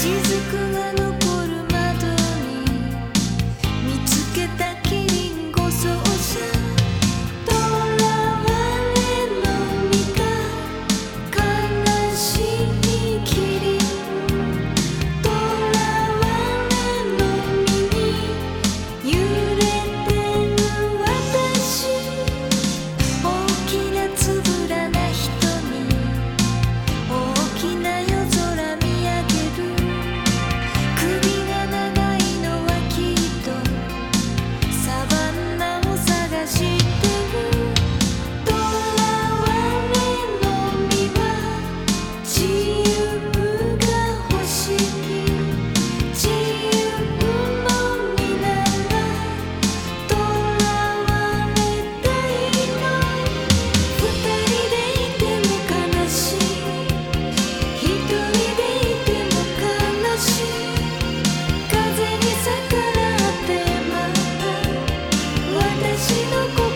雫が私の声